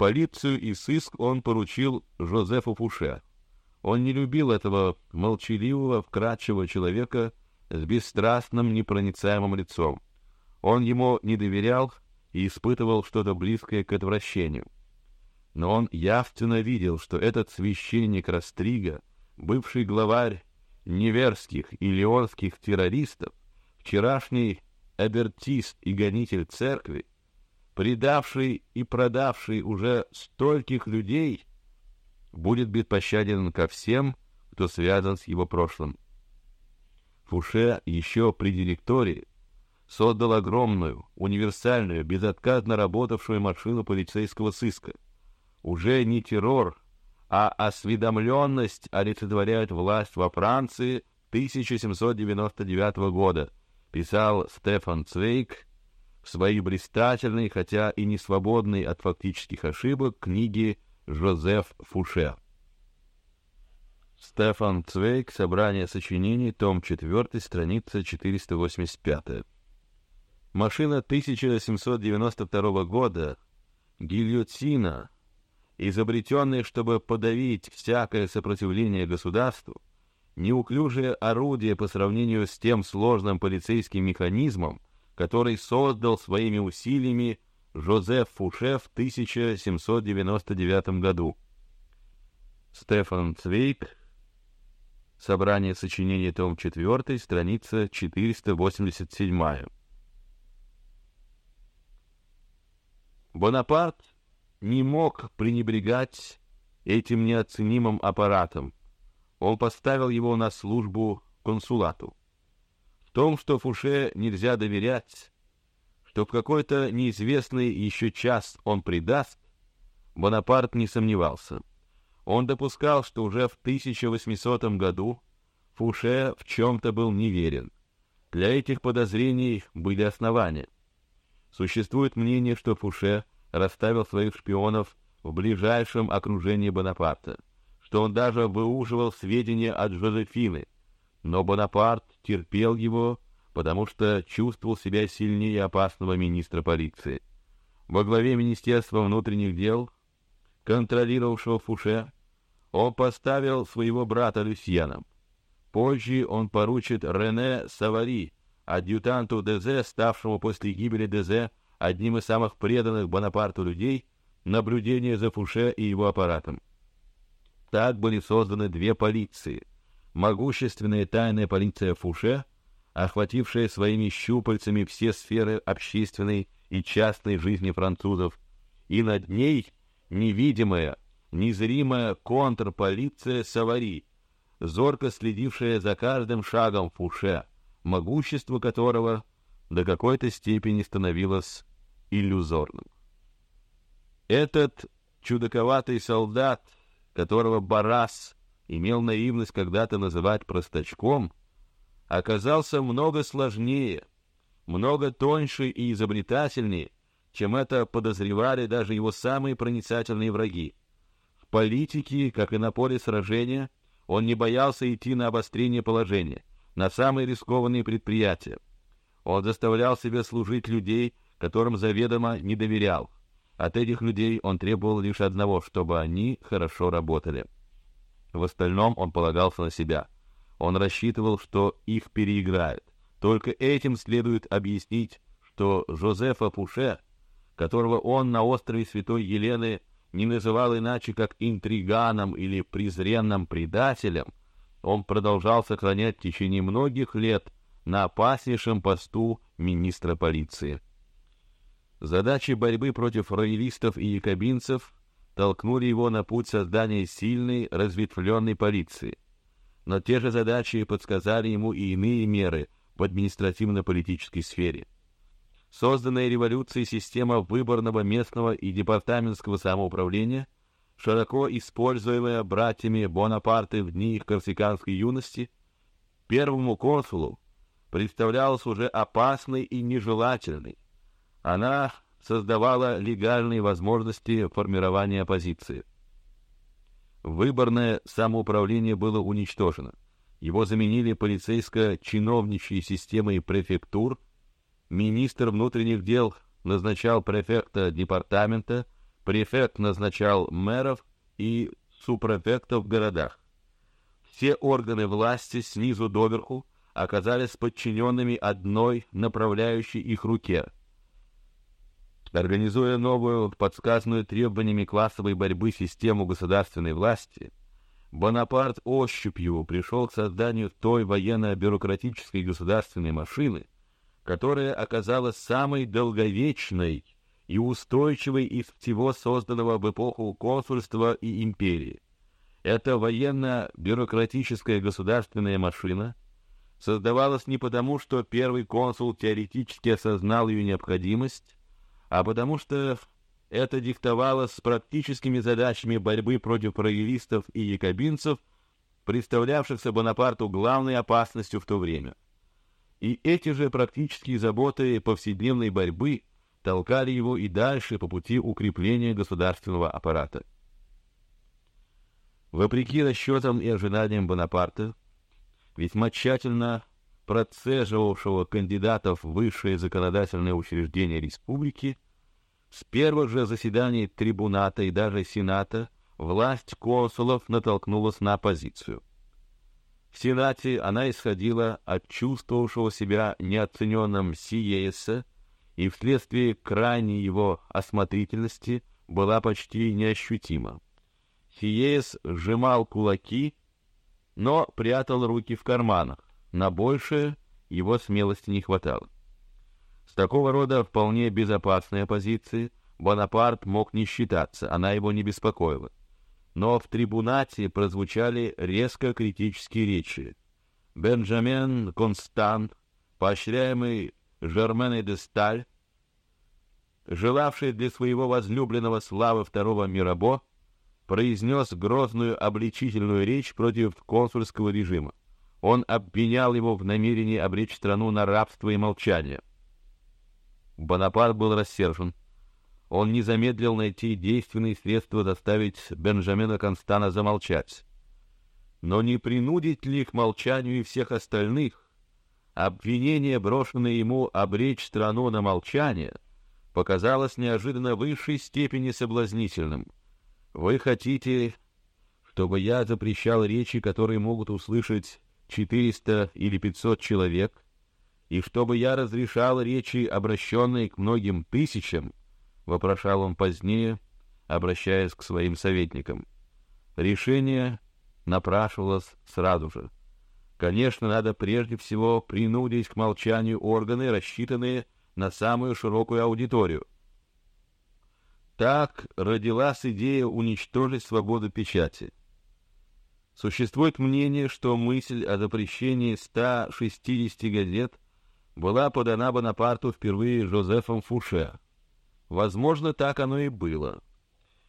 Полицию и сыск он поручил Жозефу Фуше. Он не любил этого молчаливого, вкрадчивого человека с бесстрастным, непроницаемым лицом. Он ему не доверял и испытывал что-то близкое к отвращению. Но он явственно видел, что этот священник Растрига, бывший главарь неверских и леонских террористов, вчерашний абертист и гонитель церкви, предавший и продавший уже стольких людей, будет беспощаден ко всем, кто связан с его прошлым. Фуше еще при директории создал огромную, универсальную, безотказно работавшую машину полицейского сыска. Уже не террор, а осведомленность олицетворяет власть во Франции 1799 года, писал Стефан Цвейк своей блистательной, хотя и не свободной от фактических ошибок, книге Жозеф Фуше. Стефан Цвейк, собрание сочинений, том 4, страница 485. Машина 1792 года, гильотина, изобретенная, чтобы подавить всякое сопротивление государству, неуклюжее орудие по сравнению с тем сложным полицейским механизмом, который создал своими усилиями Жозеф Фуше в 1799 году. Стефан Цвейк, Собрание сочинений, том 4, страница 487. Бонапарт не мог пренебрегать этим неоценимым аппаратом. Он поставил его на службу консулату. Том, что Фуше нельзя доверять, что в какой-то неизвестный еще час он предаст, Бонапарт не сомневался. Он допускал, что уже в 1800 году Фуше в чем-то был неверен. Для этих подозрений были основания. Существует мнение, что Фуше расставил своих шпионов в ближайшем окружении Бонапарта, что он даже выуживал сведения от Жозефины, но Бонапарт терпел его, потому что чувствовал себя сильнее опасного министра полиции. Во главе Министерства внутренних дел, контролировавшего Фуше, он поставил своего брата Люсьена. Позже он поручит Рене Савари, адъютанту ДЗ, ставшему после гибели ДЗ одним из самых преданных Бонапарту людей, наблюдение за Фуше и его аппаратом. Так были созданы две полиции: могущественная тайная полиция Фуше, охватившая своими щупальцами все сферы общественной и частной жизни французов, и над ней невидимая, незримая контрполиция Савари, зорко следившая за каждым шагом Фуше, могущество которого до какой-то степени становилось иллюзорным. Этот чудаковатый солдат, которого Барас имел наивность когда-то называть простачком, оказался много сложнее, много тоньше и изобретательнее, чем это подозревали даже его самые проницательные враги. В политике, как и на поле сражения, он не боялся идти на обострение положения, на самые рискованные предприятия. Он заставлял себя служить людей, которым заведомо не доверял. От этих людей он требовал лишь одного, чтобы они хорошо работали. В остальном он полагался на себя. Он рассчитывал, что их переиграют. Только этим следует объяснить, что Жозефа Пуше, которого он на острове Святой Елены не называл иначе как интриганом или презренным предателем, он продолжал сохранять в течение многих лет на опаснейшем посту министра полиции. Задачи борьбы против роялистов и якобинцев толкнули его на путь создания сильной, разветвленной полиции. Но те же задачи подсказали ему и иные меры в административно-политической сфере. Созданная революцией система выборного местного и департаментского самоуправления, широко используемая братьями Бонапарты в дни их корсиканской юности, первому консулу представлялась уже опасной и нежелательной. Она создавала легальные возможности формирования оппозиции. Выборное самоуправление было уничтожено. Его заменили полицейско-чиновничьей системой префектур. Министр внутренних дел назначал префекта департамента, Префект назначал мэров и супрефектов в городах. Все органы власти снизу доверху оказались подчиненными одной направляющей их руке. Организуя новую, подсказанную требованиями классовой борьбы систему государственной власти, Бонапарт ощупью пришел к созданию той военно-бюрократической государственной машины, которая оказалась самой долговечной и устойчивой из всего созданного в эпоху консульства и империи. Эта военно-бюрократическая государственная машина создавалась не потому, что первый консул теоретически осознал ее необходимость, а потому что это диктовалось с практическими задачами борьбы против роялистов и якобинцев, представлявшихся Бонапарту главной опасностью в то время. И эти же практические заботы повседневной борьбы толкали его и дальше по пути укрепления государственного аппарата. Вопреки расчетам и ожиданиям Бонапарта, весьма тщательно процеживавшего кандидатов в высшие законодательные учреждения республики, с первых же заседаний трибуната и даже сената власть консулов натолкнулась на оппозицию. В сенате она исходила от чувствовавшего себя неоцененным Сиеса и вследствие крайней его осмотрительности была почти неощутима. Сиеес сжимал кулаки, но прятал руки в карманах. На большее его смелости не хватало. С такого рода вполне безопасной оппозиции Бонапарт мог не считаться, она его не беспокоила. Но в трибунате прозвучали резко критические речи. Бенджамен Констант, поощряемый Жерменой де Сталь, желавший для своего возлюбленного славы второго Мирабо, произнес грозную обличительную речь против консульского режима. Он обвинял его в намерении обречь страну на рабство и молчание. Бонапарт был рассержен. Он не замедлил найти действенные средства заставить Бенджамина Констана замолчать. Но не принудить ли к молчанию и всех остальных? Обвинение, брошенное ему обречь страну на молчание — показалось неожиданно высшей степени соблазнительным. Вы хотите, чтобы я запрещал речи, которые могут услышать четыреста или пятьсот человек, и чтобы я разрешал речи, обращенные к многим тысячам? вопрошал он позднее, обращаясь к своим советникам. Решение напрашивалось сразу же. Конечно, надо прежде всего принудить к молчанию органы, рассчитанные на самую широкую аудиторию. Так родилась идея уничтожить свободу печати. Существует мнение, что мысль о запрещении 160 газет была подана Бонапарту впервые Жозефом Фуше. Возможно, так оно и было.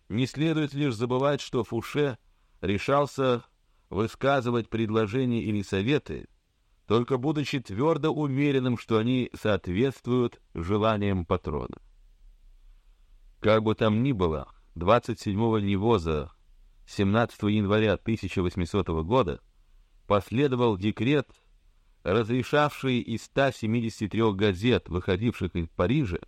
Не следует лишь забывать, что Фуше решался высказывать предложения или советы, только будучи твердо уверенным, что они соответствуют желаниям патрона. Как бы там ни было, 27-го Невоза 17 января 1800 года последовал декрет, разрешавший из 173 газет, выходивших из Парижа,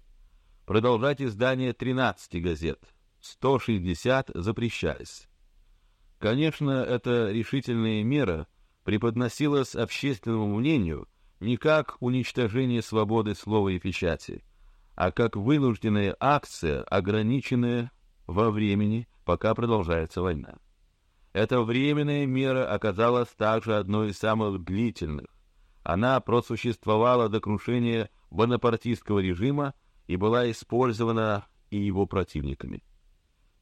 продолжать издание 13 газет, 160 запрещались. Конечно, это решительная мера, преподносилось общественному мнению не как уничтожение свободы слова и печати, а как вынужденная акция, ограниченная во времени, пока продолжается война. Эта временная мера оказалась также одной из самых длительных. Она просуществовала до крушения бонапартийского режима и была использована и его противниками.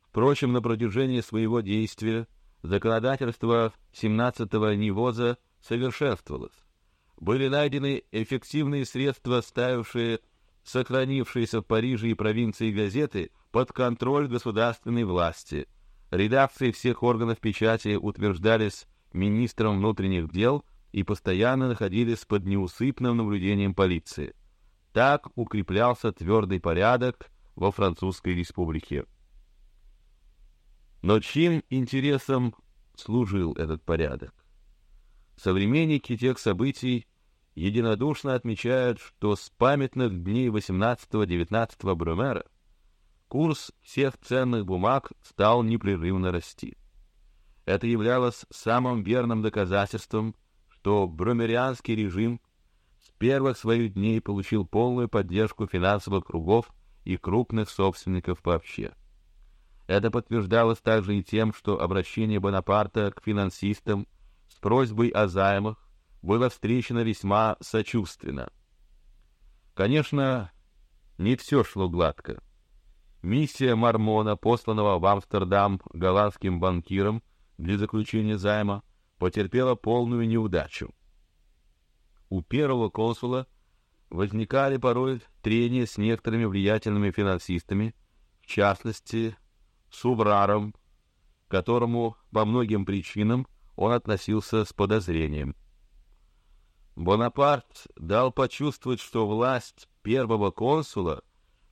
Впрочем, на протяжении своего действия законодательство 17-го Невоза совершенствовалось. Были найдены эффективные средства, ставившие сохранившиеся в Париже и провинции газеты под контроль государственной власти. Редакции всех органов печати утверждались министром внутренних дел и постоянно находились под неусыпным наблюдением полиции. Так укреплялся твердый порядок во Французской республике. Но чьим интересам служил этот порядок? Современники тех событий единодушно отмечают, что с памятных дней 18-19 Брюмера курс всех ценных бумаг стал непрерывно расти. Это являлось самым верным доказательством, что брумерианский режим с первых своих дней получил полную поддержку финансовых кругов и крупных собственников вообще. Это подтверждалось также и тем, что обращение Бонапарта к финансистам с просьбой о займах было встречено весьма сочувственно. Конечно, не все шло гладко. Миссия Мармона, посланного в Амстердам голландским банкиром для заключения займа, потерпела полную неудачу. У первого консула возникали порой трения с некоторыми влиятельными финансистами, в частности, с Увраром, к которому по многим причинам он относился с подозрением. Бонапарт дал почувствовать, что власть первого консула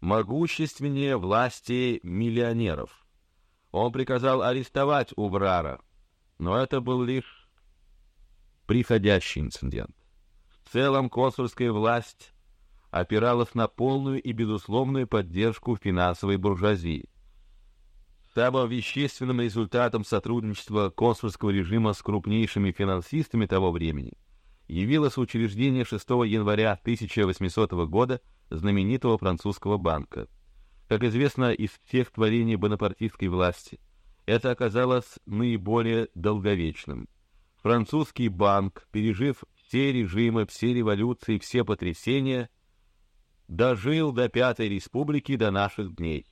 могущественнее власти миллионеров. Он приказал арестовать Уврара, но это был лишь приходящий инцидент. В целом консульская власть опиралась на полную и безусловную поддержку финансовой буржуазии. Самым вещественным результатом сотрудничества консульского режима с крупнейшими финансистами того времени явилось учреждение 6 января 1800 года знаменитого французского банка. Как известно из всех творений бонапартистской власти, это оказалось наиболее долговечным. Французский банк, пережив все режимы, все революции, все потрясения, дожил до Пятой Республики до наших дней.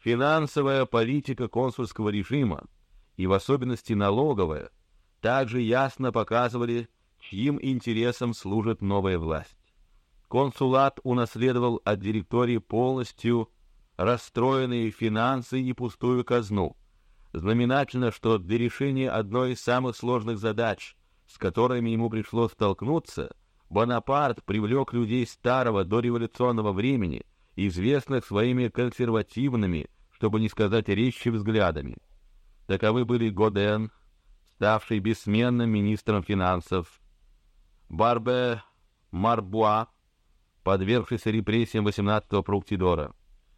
Финансовая политика консульского режима и в особенности налоговая также ясно показывали, чьим интересам служит новая власть. Консулат унаследовал от директории полностью расстроенные финансы и пустую казну. Знаменательно, что для решения одной из самых сложных задач, с которыми ему пришлось столкнуться, Бонапарт привлек людей старого дореволюционного времени, известных своими консервативными, чтобы не сказать резче взглядами. Таковы были Годен, ставший бессменным министром финансов, Барбе Марбуа, подвергшийся репрессиям 18-го Пруктидора,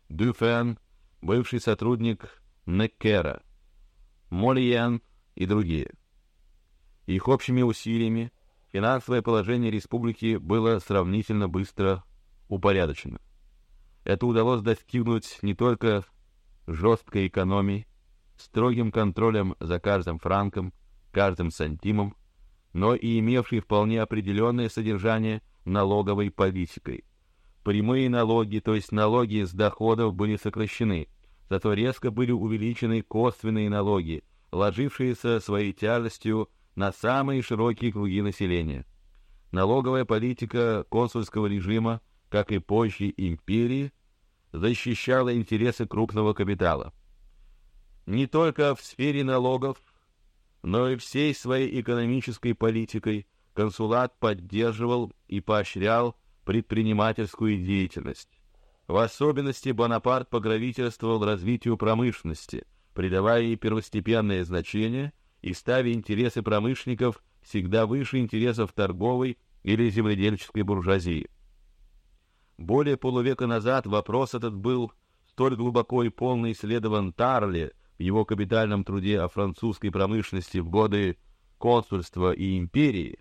Дюфен, бывший сотрудник Неккера, Мольен и другие. Их общими усилиями финансовое положение республики было сравнительно быстро упорядочено. Это удалось достигнуть не только жесткой экономией, строгим контролем за каждым франком, каждым сантимом, но и имевшей вполне определенное содержание налоговой политикой. Прямые налоги, то есть налоги с доходов, были сокращены, зато резко были увеличены косвенные налоги, ложившиеся своей тяжестью на самые широкие круги населения. Налоговая политика консульского режима, как и позже империи, защищала интересы крупного капитала. Не только в сфере налогов, но и всей своей экономической политикой консулат поддерживал и поощрял предпринимательскую деятельность. В особенности Бонапарт покровительствовал развитию промышленности, придавая ей первостепенное значение и ставя интересы промышленников всегда выше интересов торговой или земледельческой буржуазии. Более полувека назад вопрос этот был столь глубоко и полно исследован Тарли в его капитальном труде о французской промышленности в годы консульства и империи,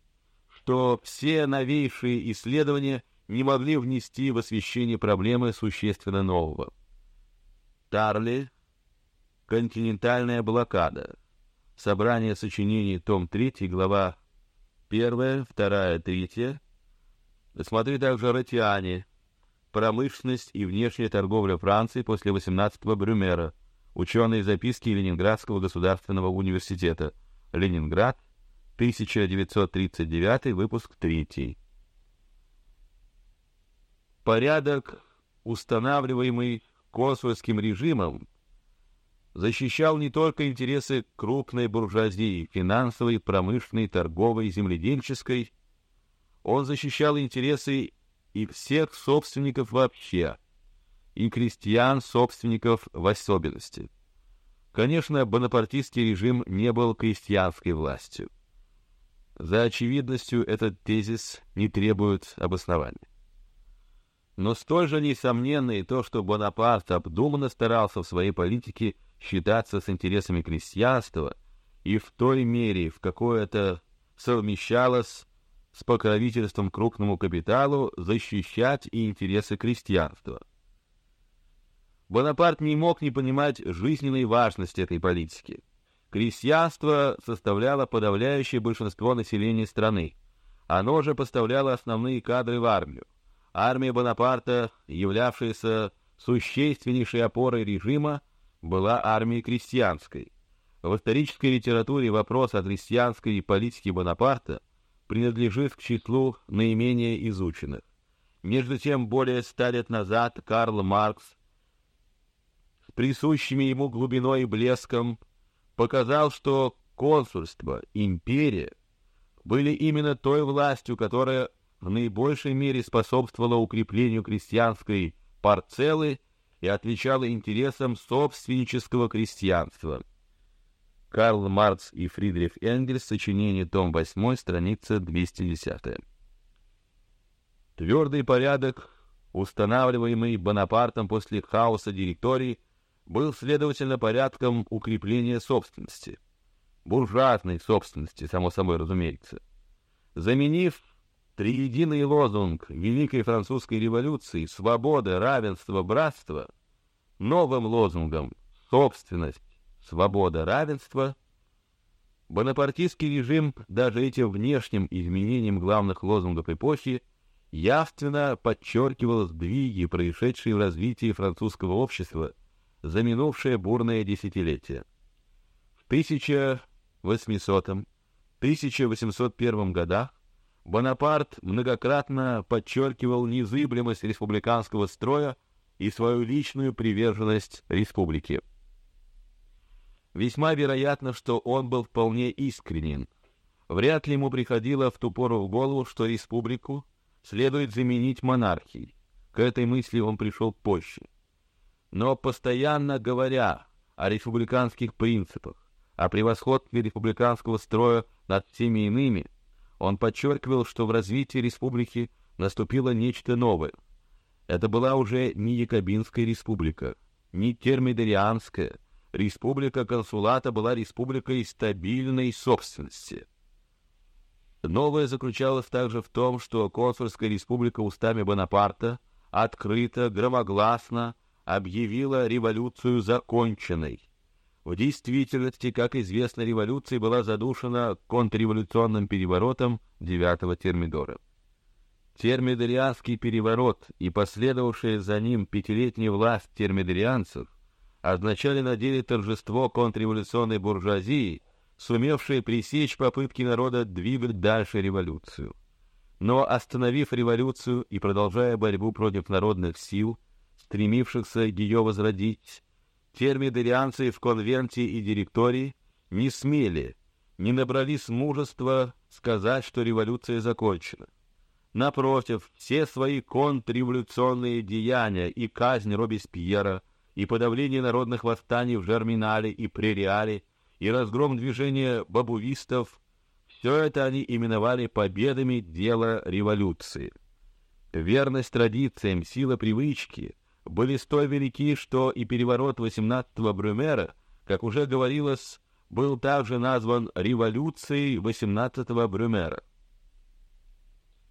что все новейшие исследования не могли внести в освещение проблемы существенно нового. Тарли, континентальная блокада, собрание сочинений, том 3, глава 1, 2, 3. Смотри также Ратиане, промышленность и внешняя торговля Франции после 18-го Брюмера, ученые записки Ленинградского государственного университета, Ленинград, 1939, выпуск 3. Порядок, устанавливаемый консульским режимом, защищал не только интересы крупной буржуазии, финансовой, промышленной, торговой, земледельческой, он защищал интересы и всех собственников вообще, и крестьян-собственников в особенности. Конечно, бонапартистский режим не был крестьянской властью. За очевидностью этот тезис не требует обоснования. Но столь же несомненно и то, что Бонапарт обдуманно старался в своей политике считаться с интересами крестьянства и в той мере, в какой это совмещалось с покровительством крупному капиталу, защищать и интересы крестьянства. Бонапарт не мог не понимать жизненной важности этой политики. Крестьянство составляло подавляющее большинство населения страны. Оно же поставляло основные кадры в армию. Армия Бонапарта, являвшаяся существеннейшей опорой режима, была армией крестьянской. В исторической литературе вопрос о крестьянской политике Бонапарта принадлежит к числу наименее изученных. Между тем, более ста лет назад Карл Маркс присущими ему глубиной и блеском показал, что консульство, империя были именно той властью, которая в наибольшей мере способствовала укреплению крестьянской парцелы и отвечала интересам собственнического крестьянства. Карл Маркс и Фридрих Энгельс, сочинение, том 8, страница 210. Твердый порядок, устанавливаемый Бонапартом после хаоса директории, был, следовательно, порядком укрепления собственности, буржуазной собственности, само собой разумеется. Заменив триединый лозунг Великой Французской революции «Свобода, равенство, братство» новым лозунгом «Собственность, свобода, равенство», бонапартийский режим даже этим внешним изменением главных лозунгов эпохи явственно подчеркивал сдвиги, происшедшие в развитии французского общества за минувшее бурное десятилетие. В 1800-1801 годах Бонапарт многократно подчеркивал незыблемость республиканского строя и свою личную приверженность республике. Весьма вероятно, что он был вполне искренен. Вряд ли ему приходило в ту пору в голову, что республику следует заменить монархией. К этой мысли он пришел позже. Но постоянно говоря о республиканских принципах, о превосходстве республиканского строя над всеми иными, он подчеркивал, что в развитии республики наступило нечто новое. Это была уже не Якобинская республика, не термидорианская. Республика консулата была республикой стабильной собственности. Новое заключалось также в том, что консульская республика устами Бонапарта открыто, громогласно объявила революцию законченной. В действительности, как известно, революция была задушена контрреволюционным переворотом 9 Термидора. Термидорианский переворот и последовавшая за ним пятилетняя власть термидорианцев означали на деле торжество контрреволюционной буржуазии, сумевшей пресечь попытки народа двигать дальше революцию. Но остановив революцию и продолжая борьбу против народных сил, стремившихся ее возродить, термидорианцы в конвенте и директории не смели, не набрались мужества сказать, что революция закончена. Напротив, все свои контрреволюционные деяния и казнь Робеспьера, и подавление народных восстаний в Жерминале и Прериале, и разгром движения бабуистов, все это они именовали победами дела революции. Верность традициям, сила привычки — были столь велики, что и переворот 18-го Брюмера, как уже говорилось, был также назван революцией 18-го Брюмера.